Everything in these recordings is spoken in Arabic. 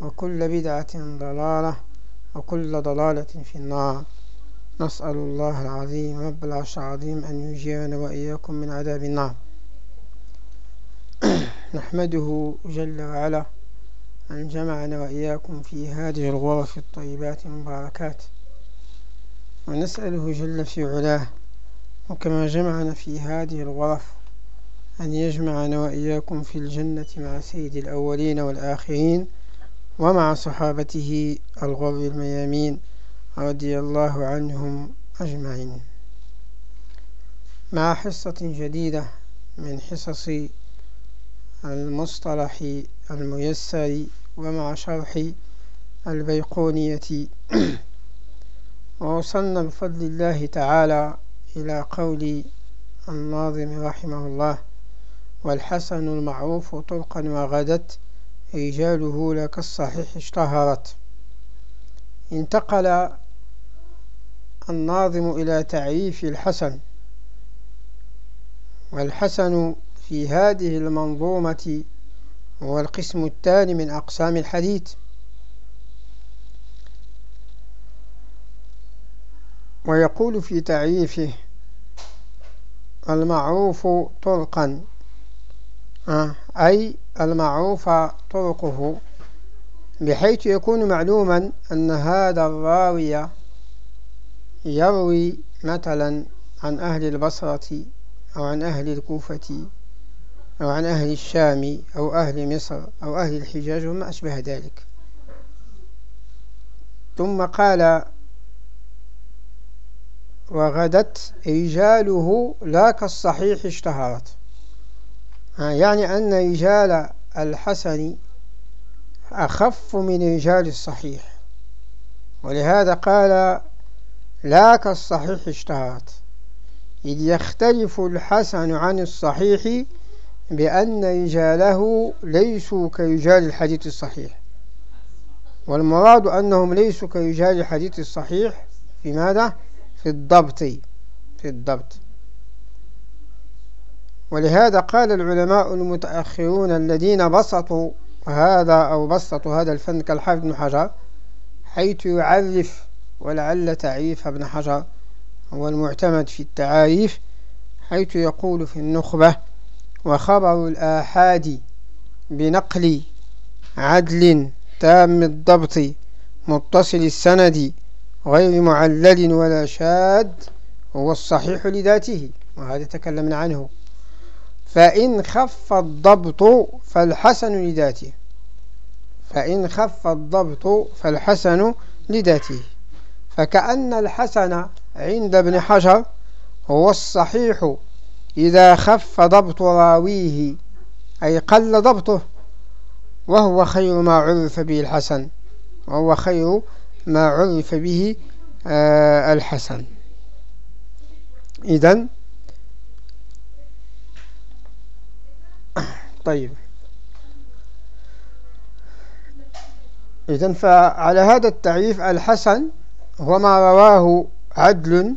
وكل بدعة ضلالة وكل ضلالة في النار. نسأل الله العظيم رب العرش العظيم أن يجيرنا وإياكم من عذاب النار. نحمده جل وعلا أن جمعنا وإياكم في هذه الغرف الطيبات المباركات. ونسأله جل في علاه وكما جمعنا في هذه الغرف أن يجمعنا وإياكم في الجنة مع سيد الأولين والآخرين ومع صحابته الغر الميامين رضي الله عنهم أجمعين. مع حصة جديدة من حصص المصطلح الميسر ومع شرح البيقونية ووصلنا بفضل الله تعالى إلى قول الناظم رحمه الله والحسن المعروف طرقا وغدت رجاله لك الصحيح اشتهرت. انتقل الناظم إلى تعريف الحسن. والحسن في هذه المنظومة هو القسم الثاني من أقسام الحديث. ويقول في تعريفه المعروف طرقا. أي المعروف طرقه بحيث يكون معلوما أن هذا الراوي يروي مثلا عن أهل البصرة أو عن أهل الكوفة أو عن أهل الشام أو أهل مصر أو أهل الحجاز وما أشبه ذلك. ثم قال وغدت رجاله لا كالصحيح اشتهرت. يعني أن رجال الحسن أخف من رجال الصحيح. ولهذا قال لا كالصحيح اشتهرت. إذ يختلف الحسن عن الصحيح بأن رجاله ليسوا كرجال الحديث الصحيح. والمراد أنهم ليسوا كرجال الحديث الصحيح في ماذا؟ في الضبط في الضبط. ولهذا قال العلماء المتأخرون الذين بسطوا هذا أو بسطوا هذا الفن كالحافظ بن حجر حيث يعرف ولعل تعريف ابن حجر هو المعتمد في التعاريف حيث يقول في النخبة وخبر الآحاد بنقل عدل تام الضبط متصل السند غير معلل ولا شاد هو الصحيح لذاته وهذا تكلمنا عنه. فإن خف الضبط فالحسن لذاته. فإن خف الضبط فالحسن لذاته. فكأن الحسن عند ابن حجر هو الصحيح إذا خف ضبط راويه أي قل ضبطه وهو خير ما عرف به الحسن وهو خير ما عرف به آه الحسن. إذن طيب. إذن فعلى هذا التعريف الحسن هو ما رواه عدل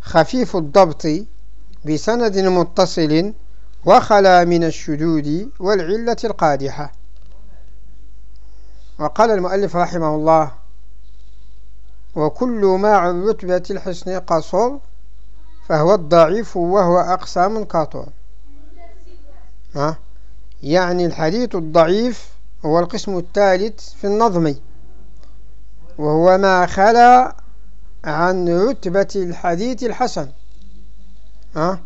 خفيف الضبط بسند متصل وخلا من الشذوذ والعلة القادحة. وقال المؤلف رحمه الله وكل ما عن رتبة الحسن قصر فهو الضعيف وهو أقسام كاطر يعني الحديث الضعيف هو القسم الثالث في النظم وهو ما خلا عن رتبة الحديث الحسن أه؟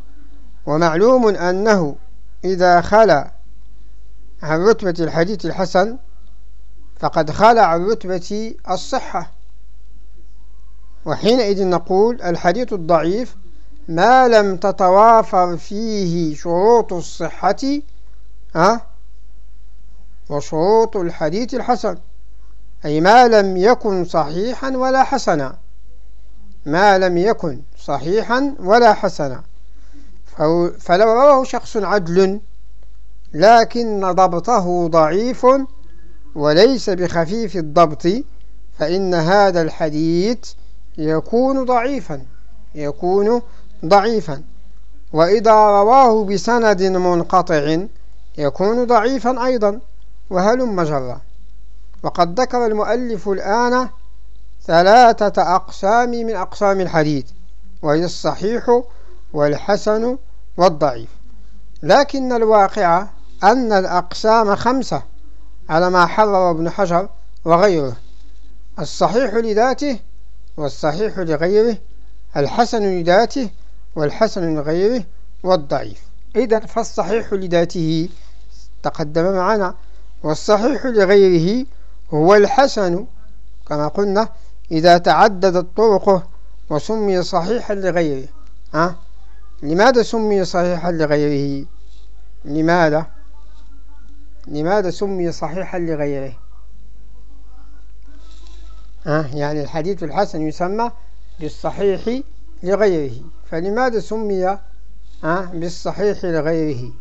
ومعلوم أنه إذا خلا عن رتبة الحديث الحسن فقد خلا عن رتبة الصحة وحينئذ نقول الحديث الضعيف ما لم تتوافر فيه شروط الصحة؟ وشروط الحديث الحسن. أي ما لم يكن صحيحا ولا حسنا. ما لم يكن صحيحا ولا حسنا. فلو رواه شخص عدل لكن ضبطه ضعيف وليس بخفيف الضبط فإن هذا الحديث يكون ضعيفا يكون ضعيفا. وإذا رواه بسند منقطع يكون ضعيفا أيضا وهلم جرا. وقد ذكر المؤلف الآن ثلاثة أقسام من أقسام الحديث وهي الصحيح والحسن والضعيف. لكن الواقع أن الأقسام خمسة على ما حرر ابن حجر وغيره الصحيح لذاته والصحيح لغيره الحسن لذاته والحسن لغيره والضعيف. إذا فالصحيح لذاته تقدم معنا والصحيح لغيره هو الحسن كما قلنا إذا تعددت طرقه وسمي صحيحا لغيره. ها؟ لماذا سمي صحيحا لغيره؟ لماذا؟ لماذا سمي صحيحا لغيره؟ ها؟ يعني الحديث الحسن يسمى بالصحيح لغيره. فلماذا سمي ها؟ بالصحيح لغيره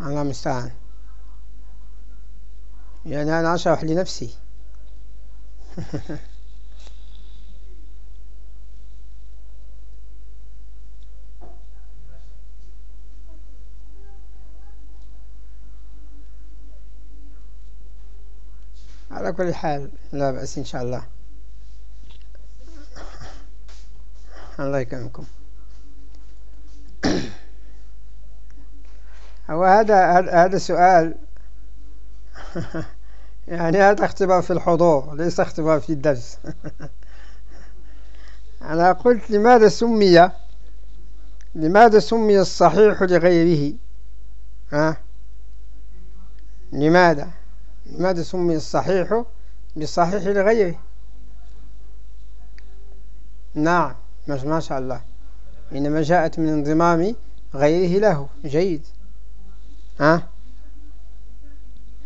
الله المستعان يعني أنا أشرح لنفسي على كل حال. لا بأس إن شاء الله. الله يكرمكم. هو هذا هذا سؤال. يعني هذا اختبار في الحضور ليس اختبار في الدرس. أنا قلت لماذا سمي؟ لماذا سمي الصحيح لغيره؟ ها؟ لماذا؟ لماذا سمي الصحيح بالصحيح لغيره. نعم ما شاء الله. إنما جاءت من انضمام غيره له. جيد. ها؟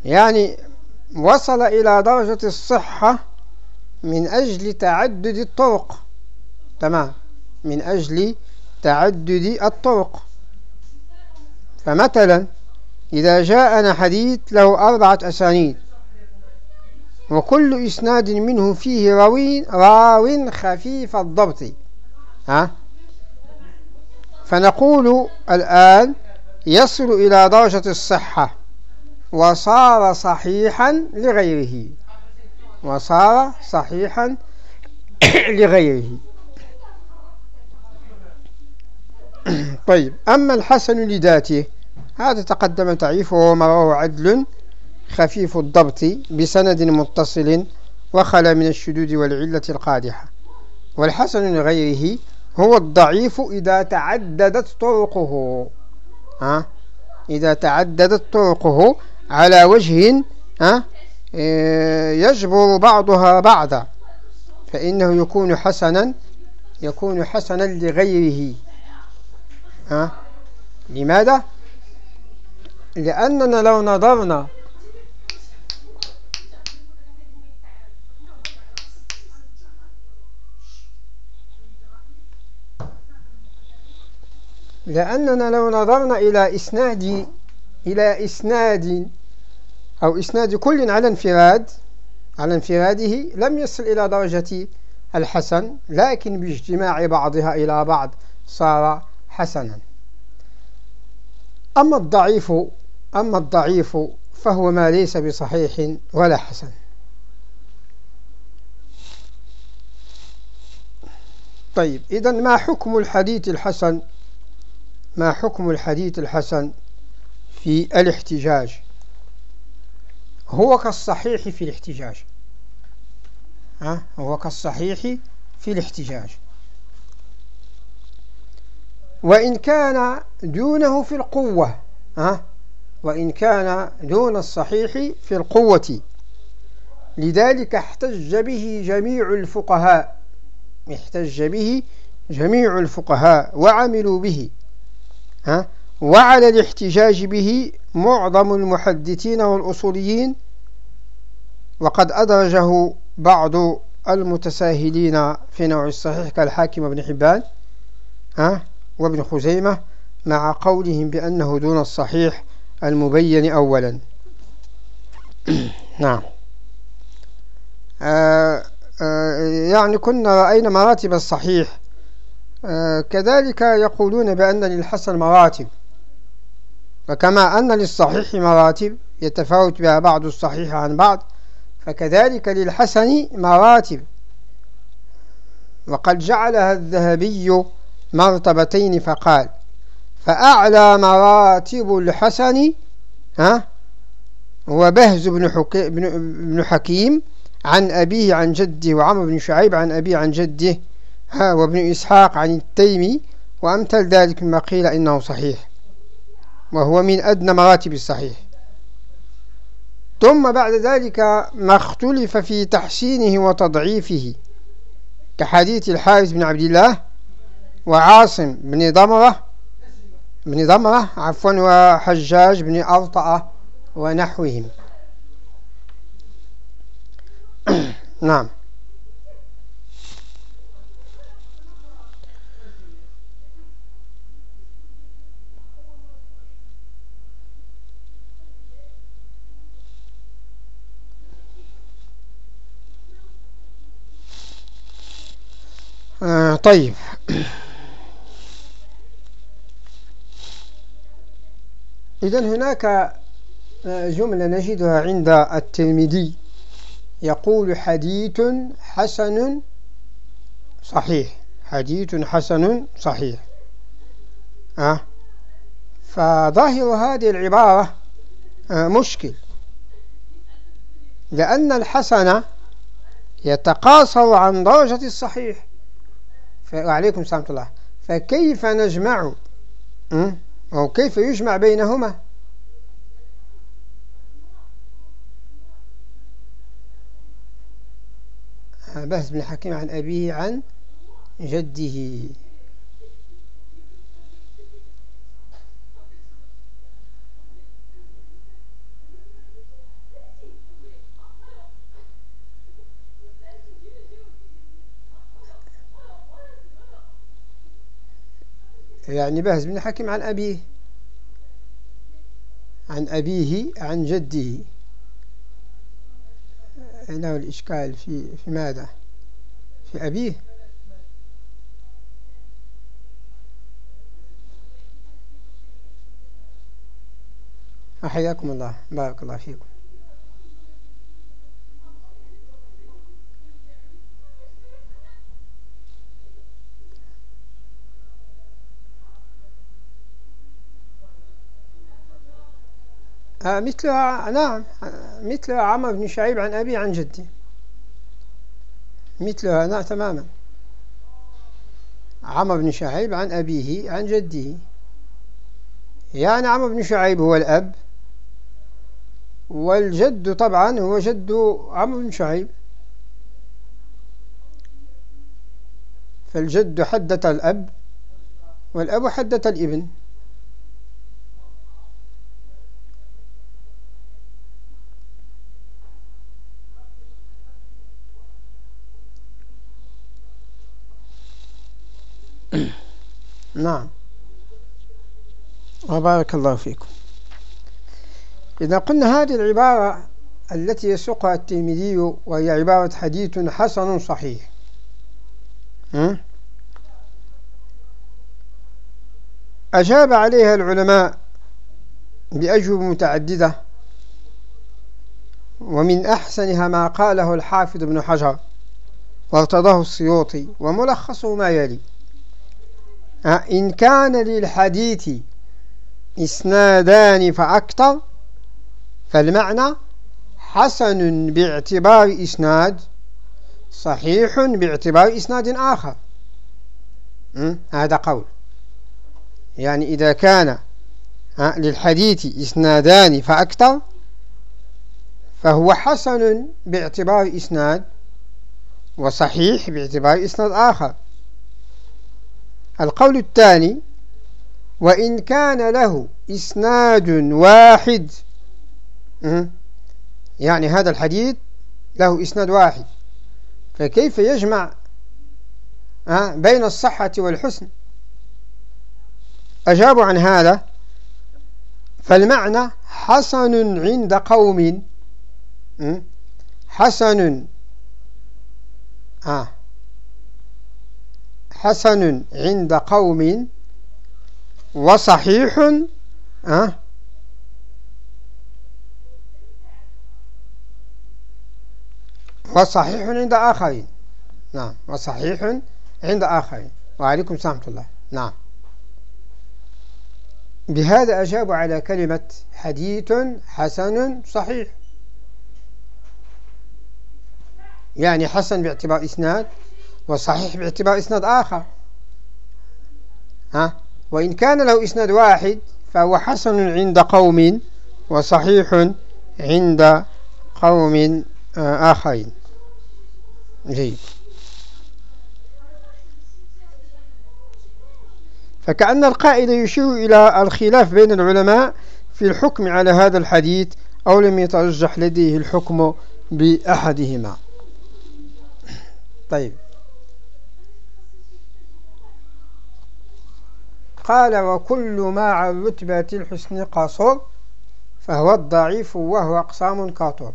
يعني وصل إلى درجة الصحة من أجل تعدد الطرق. تمام. من أجل تعدد الطرق. فمثلا إذا جاءنا حديث له أربعة أسانيد وكل إسناد منه فيه راوين راو خفيف الضبط. ها؟ فنقول الآن يصل إلى درجة الصحة وصار صحيحا لغيره. وصار صحيحا لغيره. طيب أما الحسن لذاته هذا تقدم تعريفه وما رواه عدل خفيف الضبط بسند متصل وخلى من الشدود والعلة القادحة. والحسن لغيره هو الضعيف إذا تعددت طرقه. ها؟ إذا تعددت طرقه على وجه ها؟ يجبر بعضها بعضا. فإنه يكون حسنا يكون حسنا لغيره. ها؟ لماذا؟ لأننا لو نظرنا لأننا لو نظرنا إلى إسناد إلى إسناد أو إسناد كل على انفراد على انفراده لم يصل إلى درجة الحسن لكن باجتماع بعضها إلى بعض صار حسنا. أما الضعيف أما الضعيف فهو ما ليس بصحيح ولا حسن. طيب إذا ما حكم الحديث الحسن؟ ما حكم الحديث الحسن في الاحتجاج؟ هو كالصحيح في الاحتجاج. ها؟ هو كالصحيح في الاحتجاج. وإن كان دونه في القوة ها؟ وإن كان دون الصحيح في القوة. لذلك احتج به جميع الفقهاء احتج به جميع الفقهاء وعملوا به ها؟ وعلى الاحتجاج به معظم المحدثين والأصوليين. وقد أدرجه بعض المتساهلين في نوع الصحيح كالحاكم وابن حبان ها؟ وابن خزيمة مع قولهم بأنه دون الصحيح. المبين أولا. نعم. آه آه يعني كنا رأينا مراتب الصحيح. آه كذلك يقولون بأن للحسن مراتب. فكما أن للصحيح مراتب يتفاوت بها بعض الصحيح عن بعض فكذلك للحسن مراتب. وقد جعلها الذهبي مرتبتين فقال فأعلى مراتب الحسن ها؟ هو بهز بن, حكي بن حكيم عن أبيه عن جده وعمر بن شعيب عن أبيه عن جده ها؟ وابن إسحاق عن التيمي وأمثل ذلك مما قيل إنه صحيح وهو من أدنى مراتب الصحيح. ثم بعد ذلك ما اختلف في تحسينه وتضعيفه كحديث الحارث بن عبد الله وعاصم بن ضمرة بن ضمرة عفوا وحجاج بن أرطأة ونحوهم. نعم. آه طيب. إذا هناك آه، جملة نجدها عند الترمذي. يقول حديث حسن صحيح. حديث حسن صحيح. أه؟ فظاهر هذه العبارة أه مشكل. لأن الحسن يتقاصر عن درجة الصحيح. وعليكم السلام الله. فكيف نجمع؟ أو كيف يجمع بينهما؟ بهز بن حكيم عن أبيه عن جده. يعني بهز بن حكيم عن أبيه. عن أبيه عن جده. له الإشكال في في ماذا؟ في أبيه. أحياكم الله. بارك الله فيكم. آه، مثلها نعم مثلها عمر بن شعيب عن أبي عن جدي. مثلها نعم تماما. عمر بن شعيب عن أبيه عن جده. يعني عمر بن شعيب هو الأب والجد طبعا هو جد عمرو بن شعيب. فالجد حدث الأب والأب حدث الإبن. نعم. وبارك الله فيكم. إذا قلنا هذه العبارة التي يسوقها الترمذي وهي عبارة حديث حسن صحيح. أجاب عليها العلماء بأجوبة متعددة ومن أحسنها ما قاله الحافظ ابن حجر وارتضاه السيوطي وملخصه ما يلي. إن كان للحديث إسنادان فأكثر فالمعنى حسن باعتبار إسناد صحيح باعتبار إسناد آخر. هذا قول. يعني إذا كان للحديث إسنادان فأكثر فهو حسن باعتبار إسناد وصحيح باعتبار إسناد آخر. القول الثاني وإن كان له إسناد واحد يعني هذا الحديث له إسناد واحد. فكيف يجمع بين الصحة والحسن؟ أجابوا عن هذا فالمعنى حسن عند قوم حسن آه حسن عند قوم وصحيح آه. وصحيح عند آخرين. نعم وصحيح عند آخرين. وعليكم سلامة الله. نعم. بهذا أجابوا على كلمة حديث حسن صحيح. يعني حسن باعتبار إسناد وصحيح باعتبار إسناد آخر. ها؟ وإن كان له إسناد واحد فهو حسن عند قوم وصحيح عند قوم آه، آخرين. جيد. فكأن القائد يشير إلى الخلاف بين العلماء في الحكم على هذا الحديث أو لم يترجح لديه الحكم بأحدهما. طيب. قال وكل ما عن رتبة الحسن قصر فهو الضعيف وهو أقسام كاطر.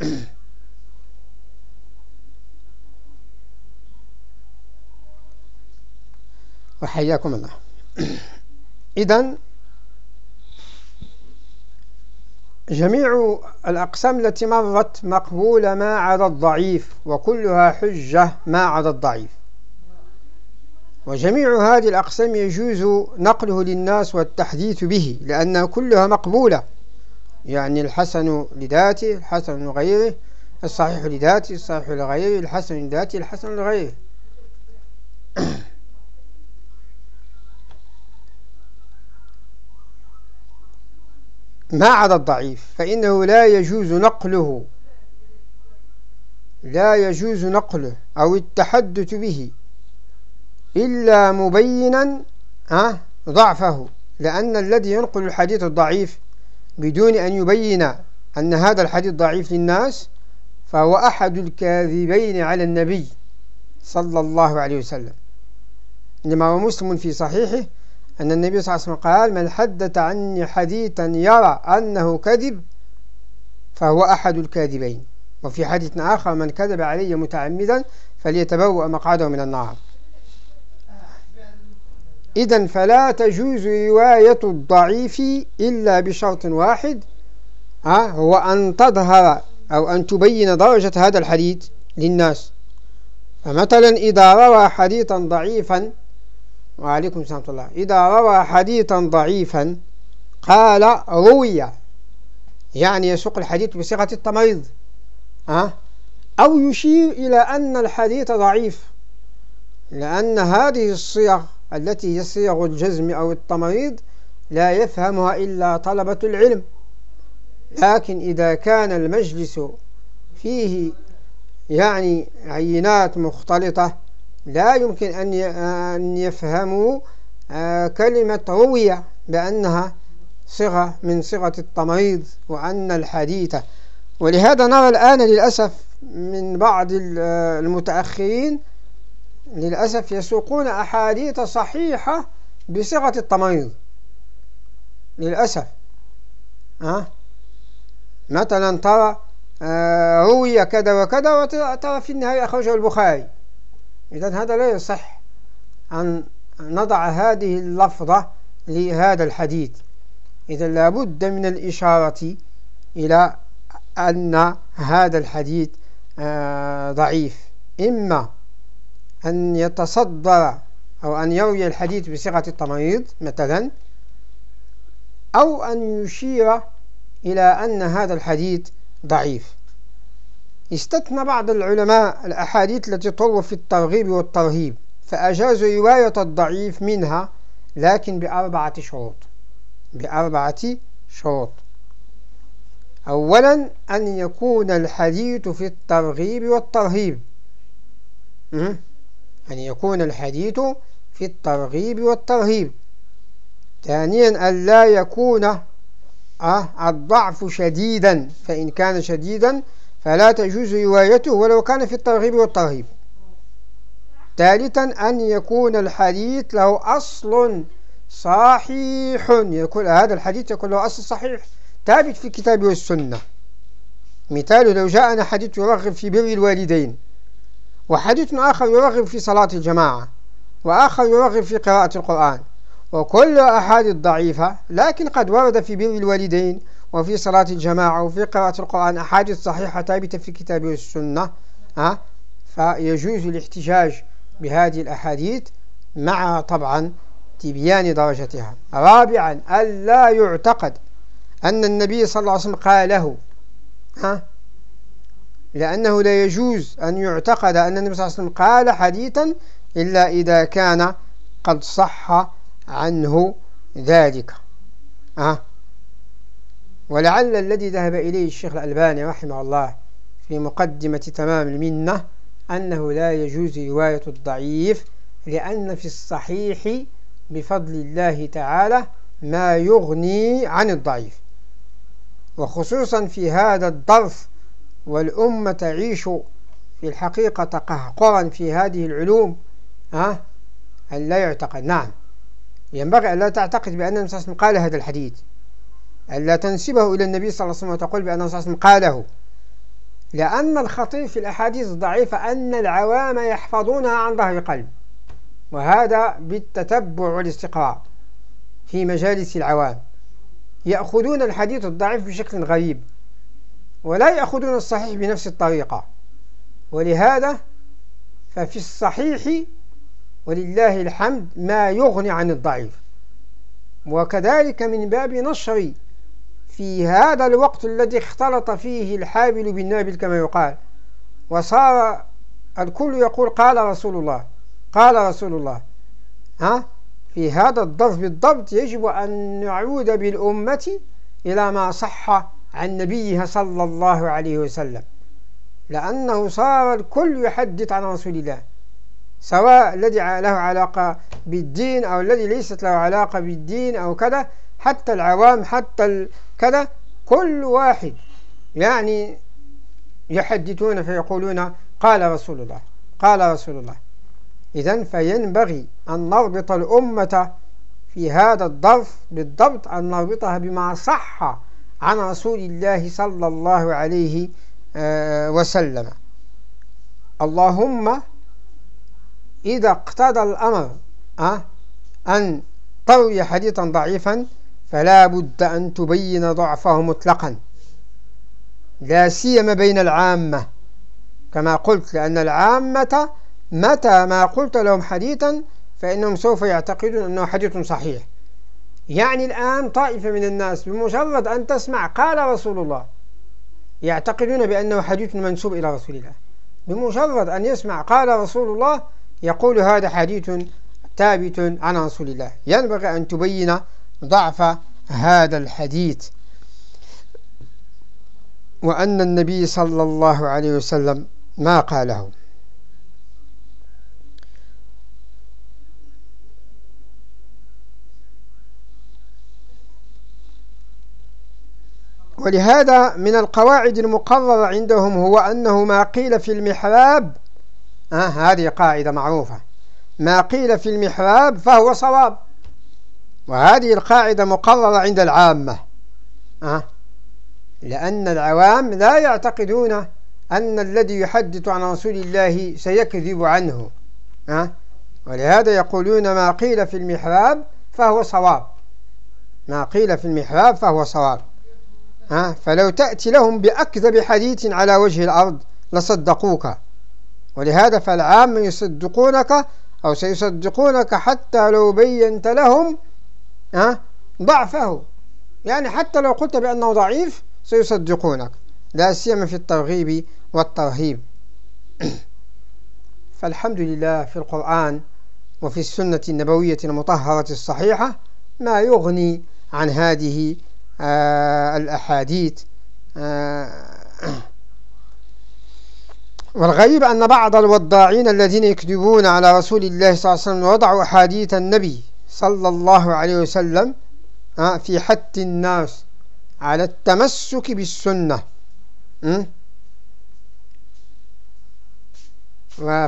وحياكم الله. إذن جميع الأقسام التي مرت مقبولة ما عدا الضعيف وكلها حجة ما عدا الضعيف. وجميع هذه الأقسام يجوز نقله للناس والتحديث به لأنها كلها مقبولة. يعني الحسن لذاته الحسن لغيره الصحيح لذاته الصحيح لغيره الحسن لذاته الحسن لغيره. ما عدا الضعيف فإنه لا يجوز نقله. لا يجوز نقله أو التحدث به. إلا مبينا ضعفه لأن الذي ينقل الحديث الضعيف بدون أن يبين أن هذا الحديث ضعيف للناس فهو أحد الكاذبين على النبي صلى الله عليه وسلم. لما هو مسلم في صحيحه أن النبي صلى الله عليه وسلم قال من حدث عني حديثا يرى أنه كذب فهو أحد الكاذبين. وفي حديث آخر من كذب علي متعمدا فليتبوأ مقعده من النار. إذا فلا تجوز رواية الضعيف إلا بشرط واحد هو أن تظهر أو أن تبين درجة هذا الحديث للناس فمثلا إذا روى حديثا ضعيفا وعليكم السلام الله إذا روى حديثا ضعيفا قال روي يعني يسوق الحديث بصيغة التمريض أه؟ أو يشير إلى أن الحديث ضعيف لأن هذه الصيغ التي هي صيغ الجزم أو التمريض لا يفهمها إلا طلبة العلم. لكن إذا كان المجلس فيه يعني عينات مختلطة لا يمكن أن يفهموا آه، كلمة روية بأنها صغة من صغة التمريض وأن الحديث. ولهذا نرى الآن للأسف من بعض المتأخرين للأسف يسوقون أحاديث صحيحة بصيغة التمريض للأسف. أه؟ مثلا ترى آه روي كذا وكذا وترى في النهاية أخرجه البخاري. إذا هذا لا يصح أن نضع هذه اللفظة لهذا الحديث. إذا لابد من الإشارة إلى أن هذا الحديث آه ضعيف. إما أن يتصدر أو أن يروي الحديث بصيغة التمريض مثلا أو أن يشير إلى أن هذا الحديث ضعيف. استثنى بعض العلماء الأحاديث التي تروى في الترغيب والترهيب فأجازوا رواية الضعيف منها لكن بأربعة شروط. بأربعة شروط. أولا أن يكون الحديث في الترغيب والترهيب. أن يكون الحديث في الترغيب والترهيب. ثانيا أن لا يكون أه الضعف شديدا. فإن كان شديدا فلا تجوز روايته ولو كان في الترغيب والترهيب. ثالثا أن يكون الحديث له أصل صحيح. يكون هذا الحديث يكون له أصل صحيح. ثابت في الكتاب والسنة. مثال لو جاءنا حديث يرغب في بر الوالدين. وحديث آخر يرغب في صلاة الجماعة وآخر يرغب في قراءة القرآن. وكل أحاديث ضعيفة لكن قد ورد في بر الوالدين وفي صلاة الجماعة وفي قراءة القرآن أحاديث صحيحة ثابتة في الكتاب والسنة ها؟ فيجوز الاحتجاج بهذه الأحاديث مع طبعا تبيان درجتها. رابعا ألا يعتقد أن النبي صلى الله عليه وسلم قاله ها؟ لأنه لا يجوز أن يعتقد أن النبي صلى الله عليه وسلم قال حديثا إلا إذا كان قد صح عنه ذلك. ها ولعل الذي ذهب إليه الشيخ الألباني رحمه الله في مقدمة تمام المنة أنه لا يجوز رواية الضعيف لأن في الصحيح بفضل الله تعالى ما يغني عن الضعيف. وخصوصا في هذا الظرف والأمة تعيش في الحقيقة تقهقرا في هذه العلوم ها؟ أن لا يعتقد. نعم. ينبغي أن لا تعتقد بأن النبي صلى الله عليه وسلم قال هذا الحديث. أن لا تنسبه إلى النبي صلى الله عليه وسلم وتقول بأن النبي صلى الله عليه وسلم قاله. لأن الخطير في الأحاديث الضعيفة أن العوام يحفظونها عن ظهر قلب وهذا بالتتبع والاستقراء في مجالس العوام. يأخذون الحديث الضعيف بشكل غريب. ولا يأخذون الصحيح بنفس الطريقة. ولهذا ففي الصحيح ولله الحمد ما يغني عن الضعيف. وكذلك من باب نشر في هذا الوقت الذي اختلط فيه الحابل بالنابل كما يقال. وصار الكل يقول قال رسول الله قال رسول الله. ها؟ في هذا الضرب بالضبط يجب أن نعود بالأمة إلى ما صح عن نبيها صلى الله عليه وسلم لأنه صار الكل يحدث عن رسول الله سواء الذي له علاقة بالدين أو الذي ليست له علاقة بالدين أو كذا حتى العوام حتى كذا كل واحد يعني يحدثون فيقولون قال رسول الله قال رسول الله. إذا فينبغي أن نربط الأمة في هذا الظرف بالضبط أن نربطها بما صح عن رسول الله صلى الله عليه آه، وسلم. اللهم إذا اقتضى الأمر أه أن تروي حديثا ضعيفا فلا بد أن تبين ضعفه مطلقا. لا سيما بين العامة. كما قلت لأن العامة متى ما قلت لهم حديثا فإنهم سوف يعتقدون أنه حديث صحيح. يعني الآن طائفة من الناس بمجرد أن تسمع قال رسول الله يعتقدون بأنه حديث منسوب إلى رسول الله. بمجرد أن يسمع قال رسول الله يقول هذا حديث ثابت عن رسول الله. ينبغي أن تبين ضعف هذا الحديث. وأن النبي صلى الله عليه وسلم ما قاله. ولهذا من القواعد المقررة عندهم هو أنه ما قيل في المحراب آه هذه قاعدة معروفة ما قيل في المحراب فهو صواب وهذه القاعدة مقررة عند العامة أه؟ لأن العوام لا يعتقدون أن الذي يحدث عن رسول الله سيكذب عنه أه؟ ولهذا يقولون ما قيل في المحراب فهو صواب ما قيل في المحراب فهو صواب أه؟ فلو تأتي لهم بأكذب حديث على وجه الأرض لصدقوك ولهذا فالعام يصدقونك أو سيصدقونك حتى لو بينت لهم أه؟ ضعفه يعني حتى لو قلت بأنه ضعيف سيصدقونك لا سيما في الترغيب والترهيب فالحمد لله في القرآن وفي السنة النبوية المطهرة الصحيحة ما يغني عن هذه الأحاديث آه والغريب أن بعض الوضاعين الذين يكذبون على رسول الله صلى الله عليه وسلم وضعوا أحاديث النبي صلى الله عليه وسلم آه، في حث الناس على التمسك بالسنة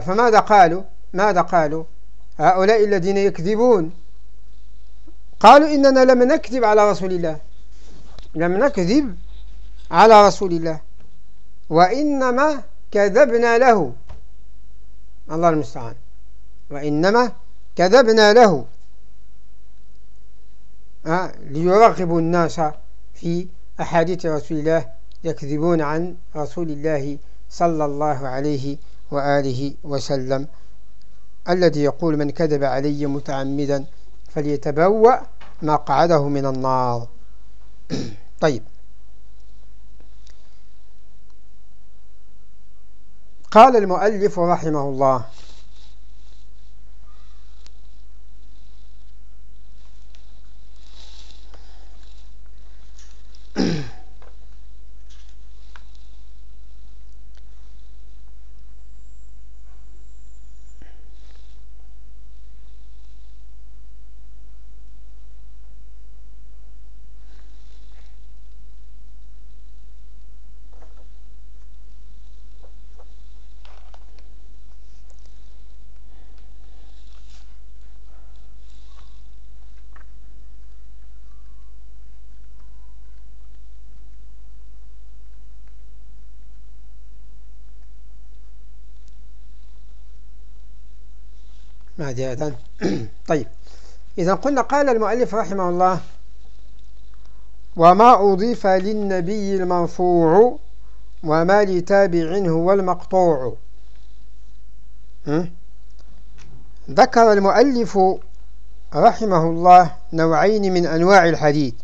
فماذا قالوا؟ ماذا قالوا؟ هؤلاء الذين يكذبون قالوا إننا لم نكذب على رسول الله. لم نكذب على رسول الله وإنما كذبنا له. الله المستعان. وإنما كذبنا له. أه ليرغبوا الناس في أحاديث رسول الله يكذبون عن رسول الله صلى الله عليه وآله وسلم الذي يقول من كذب علي متعمدا فليتبوأ مقعده من النار. طيب. قال المؤلف رحمه الله معذرة طيب. إذا قلنا قال المؤلف رحمه الله وما أضيف للنبي المرفوع وما لتابع هو المقطوع. ذكر المؤلف رحمه الله نوعين من أنواع الحديث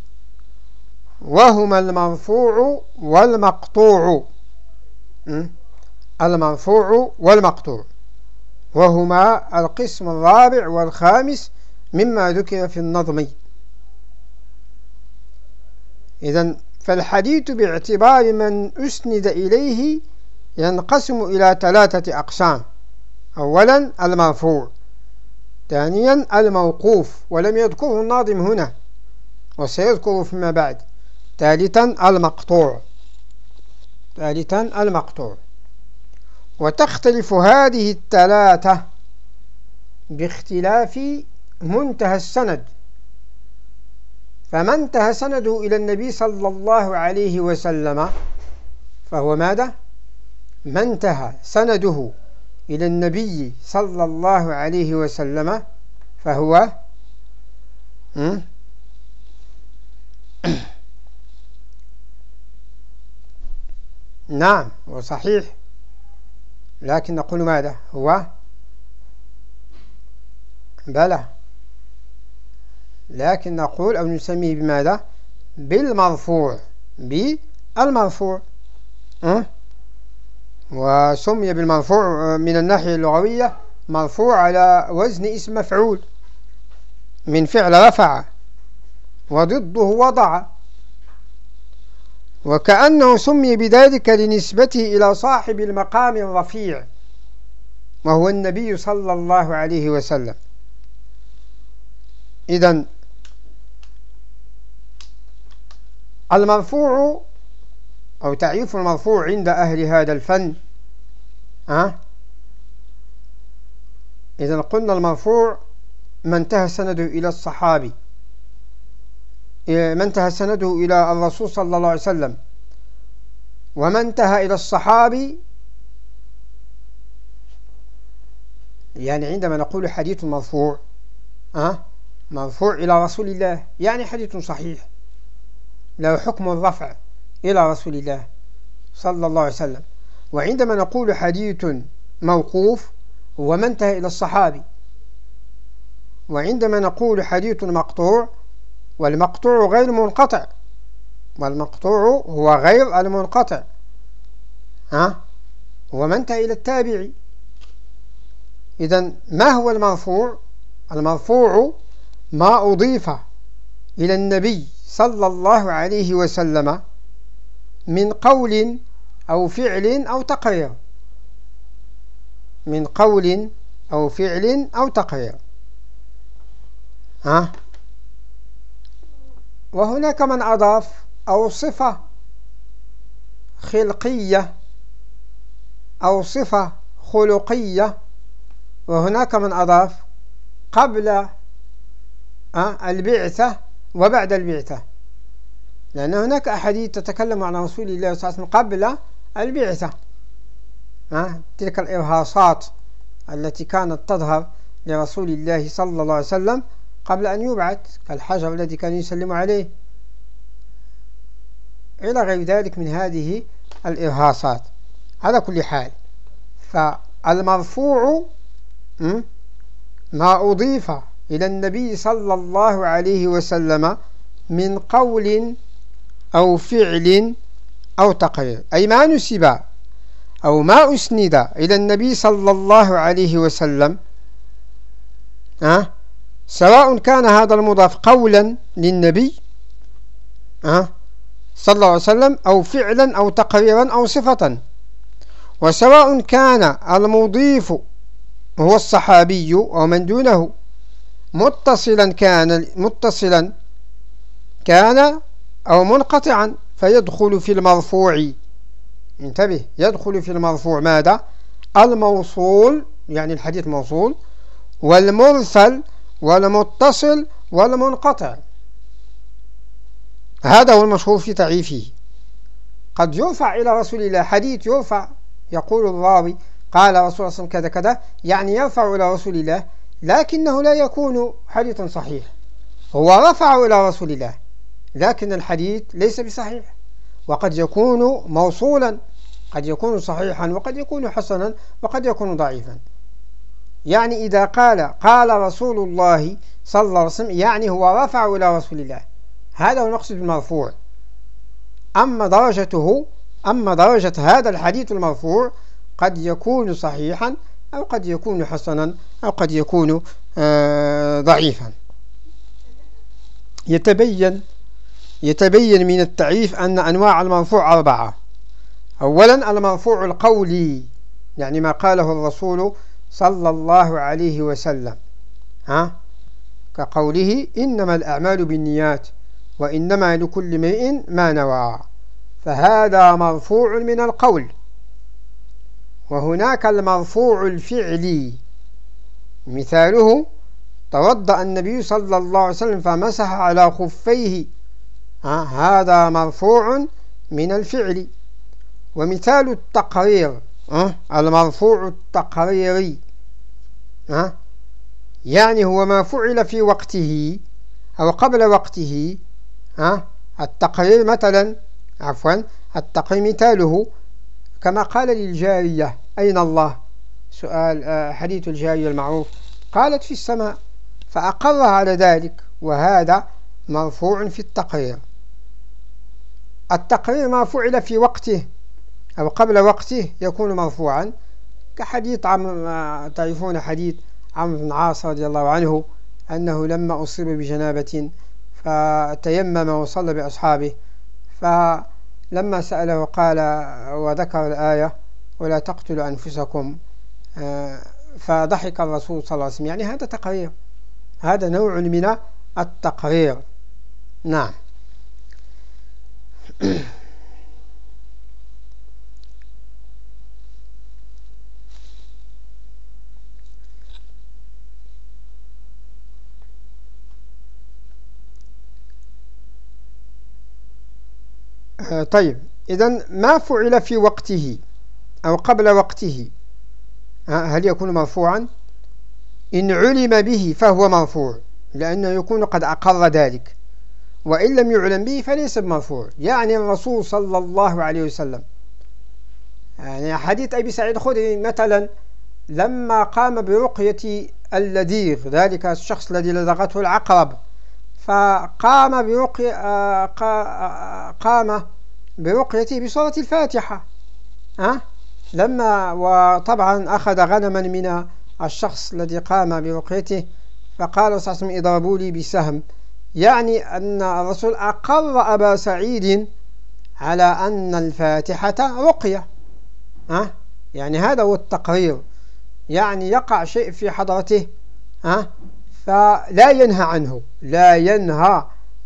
وهما المرفوع والمقطوع. المرفوع والمقطوع. وهما القسم الرابع والخامس مما ذكر في النظم. إذا فالحديث باعتبار من أسند إليه ينقسم إلى ثلاثة أقسام. أولا المرفوع ثانيا الموقوف ولم يذكره الناظم هنا وسيذكره فيما بعد. ثالثا المقطوع ثالثا المقطوع. وتختلف هذه الثلاثة باختلاف منتهى السند. فما انتهى سنده إلى النبي صلى الله عليه وسلم فهو ماذا؟ ما انتهى سنده إلى النبي صلى الله عليه وسلم فهو نعم وصحيح. لكن نقول ماذا؟ هو بلى. لكن نقول أو نسميه بماذا؟ بالمرفوع بالمرفوع. أه؟ وسمي بالمرفوع من الناحية اللغوية مرفوع على وزن اسم مفعول. من فعل رفع. وضده وضع. وكأنه سمي بذلك لنسبته إلى صاحب المقام الرفيع وهو النبي صلى الله عليه وسلم إذا المرفوع أو تعريف المرفوع عند أهل هذا الفن أه؟ إذا قلنا المرفوع ما انتهى سنده إلى الصحابي ما انتهى سنده إلى الرسول صلى الله عليه وسلم وما انتهى إلى الصحابي يعني عندما نقول حديث مرفوع أه؟ مرفوع إلى رسول الله يعني حديث صحيح له حكم الرفع إلى رسول الله صلى الله عليه وسلم وعندما نقول حديث موقوف هو ما انتهى إلى الصحابي وعندما نقول حديث مقطوع والمقطوع غير منقطع. والمقطوع هو غير المنقطع. ها؟ هو ما انتهى إلى التابعي. إذا ما هو المرفوع؟ المرفوع ما أضيف إلى النبي صلى الله عليه وسلم من قول أو فعل أو تقرير. من قول أو فعل أو تقرير. ها؟ وهناك من أضاف أو صفة خلقية أو صفة خلقية وهناك من أضاف قبل البعثة وبعد البعثة. لأن هناك أحاديث تتكلم عن رسول الله صلى الله عليه وسلم قبل البعثة تلك الإرهاصات التي كانت تظهر لرسول الله صلى الله عليه وسلم قبل أن يبعث كالحجر الذي كان يسلم عليه إلى غير ذلك من هذه الإرهاصات على كل حال فالمرفوع ما أضيف إلى النبي صلى الله عليه وسلم من قول أو فعل أو تقرير أي ما نسب أو ما أسند إلى النبي صلى الله عليه وسلم أه؟ سواء كان هذا المضاف قولا للنبي أه؟ صلى الله عليه وسلم أو فعلا أو تقريرا أو صفة وسواء كان المضيف هو الصحابي ومن دونه متصلا كان متصلا كان أو منقطعا فيدخل في المرفوع انتبه يدخل في المرفوع ماذا الموصول يعني الحديث موصول والمرسل والمتصل والمنقطع هذا هو المشهور في تعريفه. قد يرفع إلى رسول الله حديث يرفع يقول الراوي قال رسول الله كذا كذا يعني يرفع إلى رسول الله لكنه لا يكون حديثا صحيح. هو رفع إلى رسول الله لكن الحديث ليس بصحيح. وقد يكون موصولا قد يكون صحيحا وقد يكون حسنا وقد يكون ضعيفا. يعني إذا قال قال رسول الله صلى الله عليه وسلم يعني هو رفع إلى رسول الله. هذا هو المقصود بالمرفوع. أما درجته أما درجة هذا الحديث المرفوع قد يكون صحيحا أو قد يكون حسنا أو قد يكون آه، ضعيفا. يتبين يتبين من التعريف أن أنواع المرفوع أربعة. أولا المرفوع القولي يعني ما قاله الرسول صلى الله عليه وسلم. ها؟ كقوله إنما الأعمال بالنيات وإنما لكل امرئ ما نوى. فهذا مرفوع من القول. وهناك المرفوع الفعلي. مثاله توضأ النبي صلى الله عليه وسلم فمسح على خفيه. هذا مرفوع من الفعل. ومثال التقرير. المرفوع التقريري يعني هو ما فعل في وقته أو قبل وقته التقرير مثلا عفوا التقرير مثاله كما قال للجارية أين الله؟ سؤال آه، حديث الجارية المعروف. قالت في السماء فأقر على ذلك وهذا مرفوع في التقرير. التقرير ما فعل في وقته أو قبل وقته يكون مرفوعا. كحديث عم تعرفون حديث عمرو بن عاص رضي الله عنه أنه لما أصيب بجنابة فتيمم وصلى بأصحابه فلما سأله قال وذكر الآية ولا تقتلوا أنفسكم آه، فضحك الرسول صلى الله عليه وسلم. يعني هذا تقرير. هذا نوع من التقرير. نعم. طيب. إذا ما فعل في وقته أو قبل وقته؟ هل يكون مرفوعا؟ إن علم به فهو مرفوع لأنه يكون قد أقر ذلك. وإن لم يعلم به فليس بمرفوع. يعني الرسول صلى الله عليه وسلم يعني حديث أبي سعيد الخدري مثلا لما قام برقية اللذيذ ذلك الشخص الذي لدغته العقرب فقام برقية آه، آه، قام برقيته بصورة الفاتحة ها؟ لما وطبعا أخذ غنما من الشخص الذي قام برقيته فقال صلى الله عليه وسلم اضربوا لي بسهم. يعني أن الرسول أقر أبا سعيد على أن الفاتحة رقية ها؟ يعني هذا هو التقرير. يعني يقع شيء في حضرته ها؟ فلا ينهى عنه لا ينهى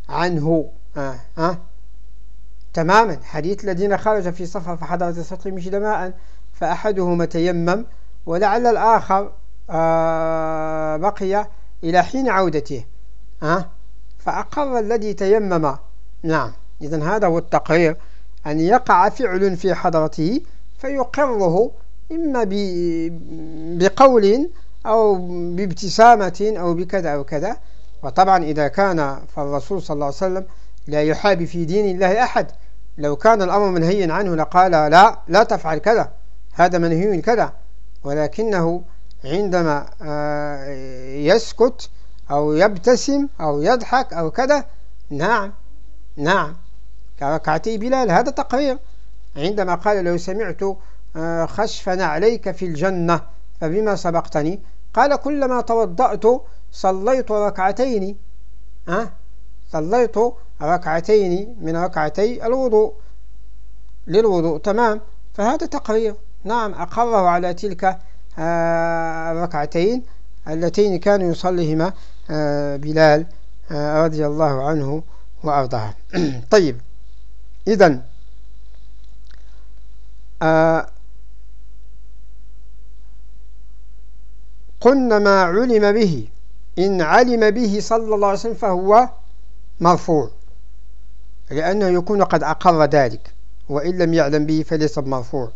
عنه ها, ها؟ تماما. حديث الذين خرج في سفر فحضرت السطر مش دماء فأحدهما تيمم ولعل الآخر آه بقي إلى حين عودته. ها فأقر الذي تيمم. نعم. إذا هذا هو التقرير. أن يقع فعل في حضرته فيقره إما بقول أو بابتسامة أو بكذا أو كذا. وطبعا إذا كان فالرسول صلى الله عليه وسلم لا يحابي في دين الله أحد. لو كان الأمر منهيا عنه لقال لا لا تفعل كذا هذا منهي كذا. ولكنه عندما آه، يسكت أو يبتسم أو يضحك أو كذا نعم نعم. كركعتي بلال هذا تقرير. عندما قال لو سمعت آه، خشفا عليك في الجنة فبما سبقتني؟ قال كلما توضأت صليت ركعتين أه؟ صليت ركعتين من ركعتي الوضوء للوضوء تمام؟ فهذا تقرير. نعم أقره على تلك آه، الركعتين اللتين كانوا يصليهما آه، بلال رضي الله عنه وأرضاه. طيب إذن قلنا ما علم به. إن علم به صلى الله عليه وسلم فهو مرفوع. لأنه يكون قد أقر ذلك وإن لم يعلم به فليس مرفوع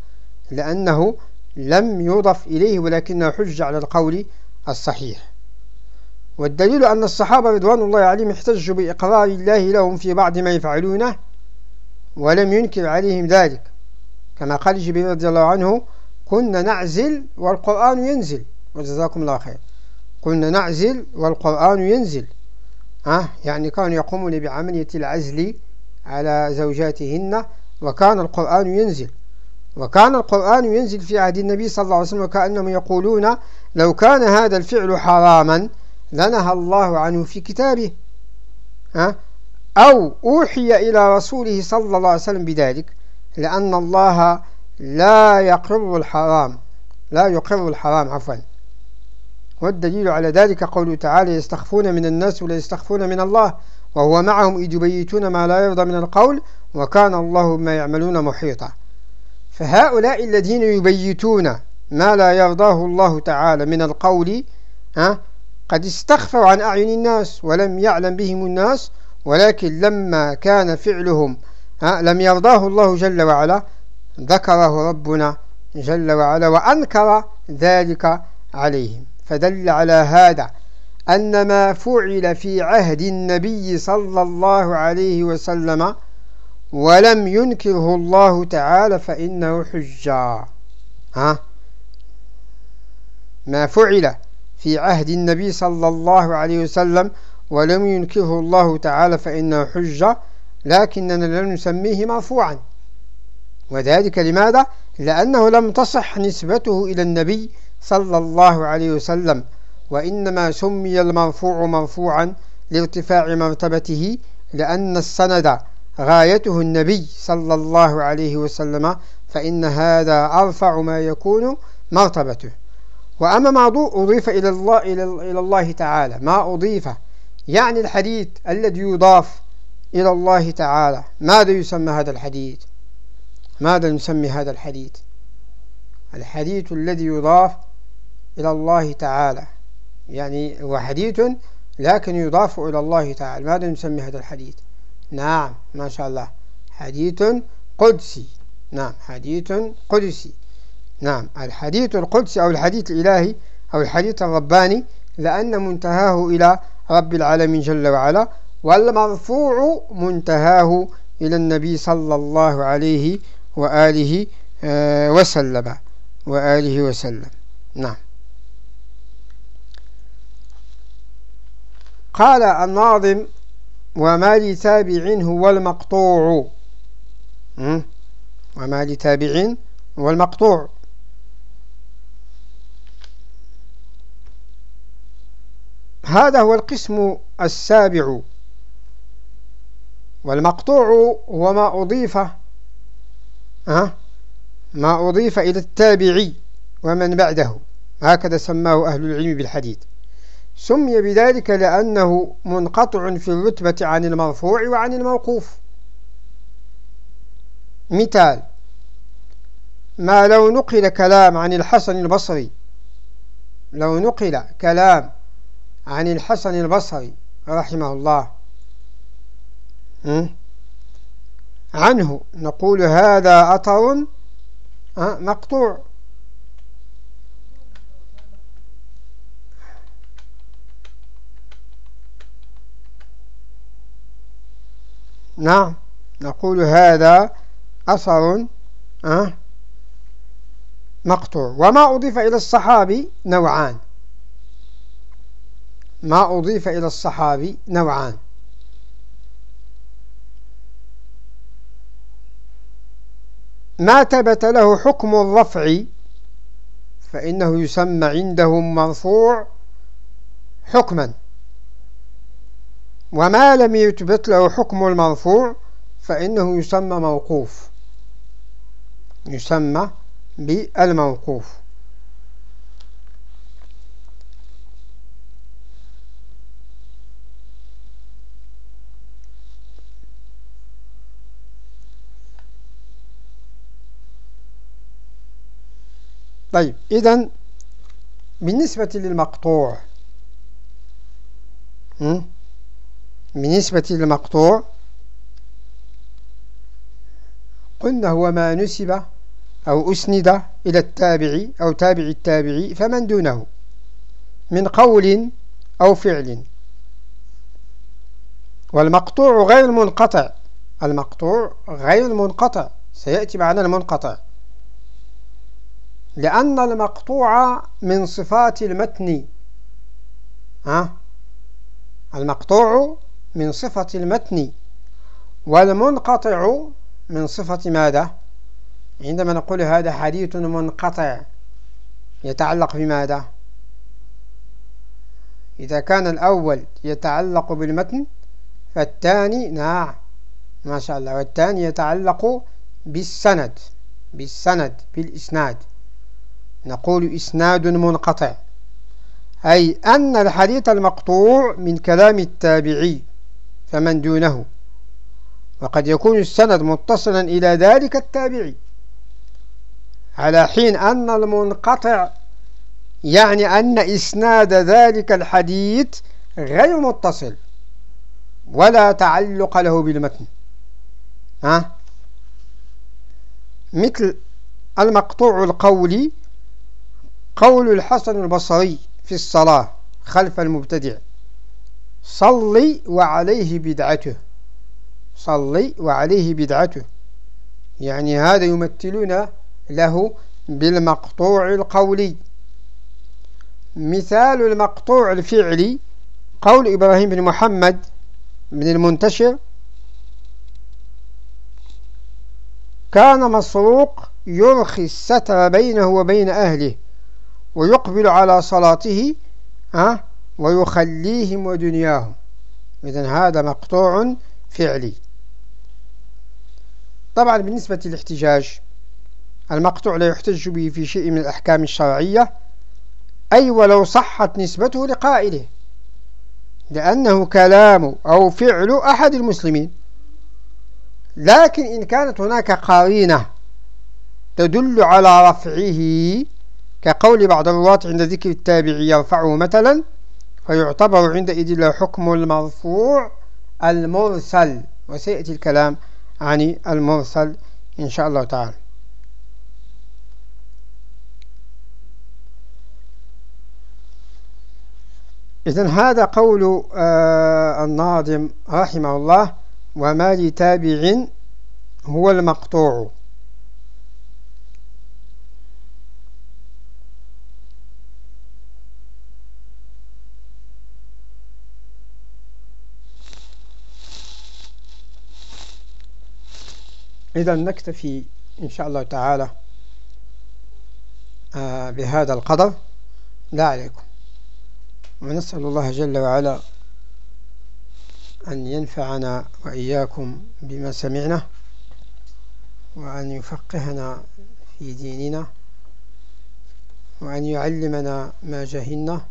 لأنه لم يضف إليه ولكنه حج على القول الصحيح. والدليل أن الصحابة رضوان الله عليهم احتجوا بإقرار الله لهم في بعض ما يفعلونه ولم ينكر عليهم ذلك. كما قال جبريل رضي الله عنه كنا نعزل والقرآن ينزل. وجزاكم الله خير. قلنا نعزل والقرآن ينزل. ها؟ يعني كانوا يقومون بعملية العزل على زوجاتهن وكان القرآن ينزل. وكان القرآن ينزل في عهد النبي صلى الله عليه وسلم وكأنهم يقولون لو كان هذا الفعل حراما لنهى الله عنه في كتابه. ها؟ أو أوحي إلى رسوله صلى الله عليه وسلم بذلك لأن الله لا يقر الحرام. لا يقر الحرام عفوا. والدليل على ذلك قوله تعالى يستخفون من الناس ولا يستخفون من الله. وهو معهم إذ يبيتون ما لا يرضى من القول وكان الله بما يعملون محيطا. فهؤلاء الذين يبيتون ما لا يرضاه الله تعالى من القول ها قد استخفوا عن أعين الناس ولم يعلم بهم الناس ولكن لما كان فعلهم ها لم يرضاه الله جل وعلا ذكره ربنا جل وعلا وأنكر ذلك عليهم. فدل على هذا أن ما فعل في عهد النبي صلى الله عليه وسلم ولم ينكره الله تعالى فإنه حجة. ها؟ ما فعل في عهد النبي صلى الله عليه وسلم ولم ينكره الله تعالى فإنه حجة لكننا لم نسميه مرفوعا. وذلك لماذا؟ لأنه لم تصح نسبته إلى النبي صلى الله عليه وسلم. وإنما سمي المرفوع مرفوعا لارتفاع مرتبته لأن السند غايته النبي صلى الله عليه وسلم فإن هذا أرفع ما يكون مرتبته. وأما ما أضيف إلى الله, إلى الله تعالى ما أضيف يعني الحديث الذي يضاف إلى الله تعالى ماذا يسمى هذا الحديث؟ ماذا نسمي هذا الحديث؟ الحديث الذي يضاف إلى الله تعالى. يعني هو حديث لكن يضاف إلى الله تعالى. ماذا نسمي هذا الحديث؟ نعم ما شاء الله. حديث قدسي. نعم حديث قدسي. نعم الحديث القدسي أو الحديث الإلهي أو الحديث الرباني لأن منتهاه إلى رب العالمين جل وعلا والمرفوع منتهاه إلى النبي صلى الله عليه وآله آه، وسلم. وآله وسلم. نعم. قال الناظم وما لتابع هو المقطوع. وما لتابع هو المقطوع. هذا هو القسم السابع. والمقطوع هو ما أضيف؟ ما أضيف إلى التابعي ومن بعده. هكذا سماه أهل العلم بالحديث. سمي بذلك لأنه منقطع في الرتبة عن المرفوع وعن الموقوف. مثال ما لو نقل كلام عن الحسن البصري لو نقل كلام عن الحسن البصري رحمه الله عنه نقول هذا أطر مقطوع. نعم. نقول هذا أثر مقطوع. وما أضيف إلى الصحابي نوعان. ما أضيف إلى الصحابي نوعان. ما ثبت له حكم الرفع فإنه يسمى عندهم مرفوع حكما. وما لم يثبت له حكم المرفوع فإنه يسمى موقوف. يسمى بالموقوف. طيب إذن بالنسبة للمقطوع بالنسبة للمقطوع قلنا هو ما نسب أو أسند إلى التابع أو تابع التابع فمن دونه من قول أو فعل. والمقطوع غير منقطع المقطوع غير منقطع سيأتي معنا المنقطع. لأن المقطوع من صفات المتن ها؟ المقطوع من صفة المتن والمنقطع من صفة ماذا؟ عندما نقول هذا حديث منقطع يتعلق بماذا؟ إذا كان الأول يتعلق بالمتن فالثاني نعم ما شاء الله والثاني يتعلق بالسند بالسند بالإسناد. نقول إسناد منقطع أي أن الحديث المقطوع من كلام التابعي. فمن دونه. وقد يكون السند متصلا إلى ذلك التابعي. على حين أن المنقطع يعني أن إسناد ذلك الحديث غير متصل ولا تعلق له بالمتن. ها؟ مثل المقطوع القولي قول الحسن البصري في الصلاة خلف المبتدع. صلي وعليه بدعته. صلي وعليه بدعته. يعني هذا يمثلون له بالمقطوع القولي. مثال المقطوع الفعلي قول إبراهيم بن محمد بن المنتشر كان مسروق يرخي الستر بينه وبين أهله ويقبل على صلاته أه ويخليهم ودنياهم. إذن هذا مقطوع فعلي. طبعا بالنسبة للاحتجاج المقطوع لا يحتج به في شيء من الأحكام الشرعية. أي ولو صحت نسبته لقائله لأنه كلام أو فعل أحد المسلمين. لكن إن كانت هناك قارينة تدل على رفعه كقول بعض الرواة عند ذكر التابعي يرفعه مثلا فيعتبر عندئذ له حكم المرفوع المرسل وسيأتي الكلام عن المرسل إن شاء الله تعالى. إذن هذا قول آه الناظم رحمه الله وما لتابع هو المقطوع. إذا نكتفي إن شاء الله تعالى آه، بهذا القدر. لا عليكم. ونسأل الله جل وعلا أن ينفعنا وإياكم بما سمعنا وأن يفقهنا في ديننا وأن يعلمنا ما جهلنا.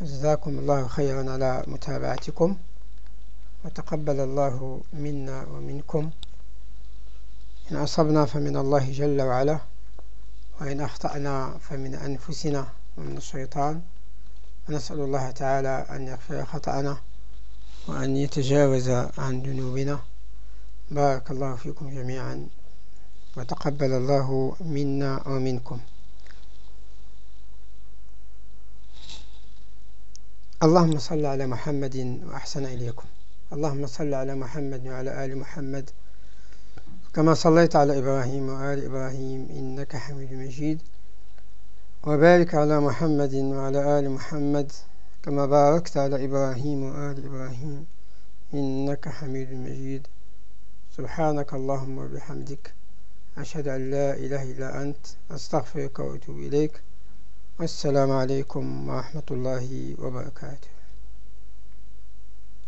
جزاكم الله خيرا على متابعتكم. وتقبل الله منا ومنكم. إن أصبنا فمن الله جل وعلا وإن أخطأنا فمن أنفسنا ومن الشيطان. ونسأل الله تعالى أن يغفر خطأنا وأن يتجاوز عن ذنوبنا. بارك الله فيكم جميعا وتقبل الله منا ومنكم. اللهم صل على محمد وأحسن إليكم. اللهم صل على محمد وعلى آل محمد. كما صليت على إبراهيم وآل إبراهيم إنك حميد مجيد. وبارك على محمد وعلى آل محمد. كما باركت على إبراهيم وآل إبراهيم إنك حميد مجيد. سبحانك اللهم وبحمدك. أشهد أن لا إله إلا أنت. أستغفرك وأتوب إليك. والسلام عليكم ورحمة الله وبركاته.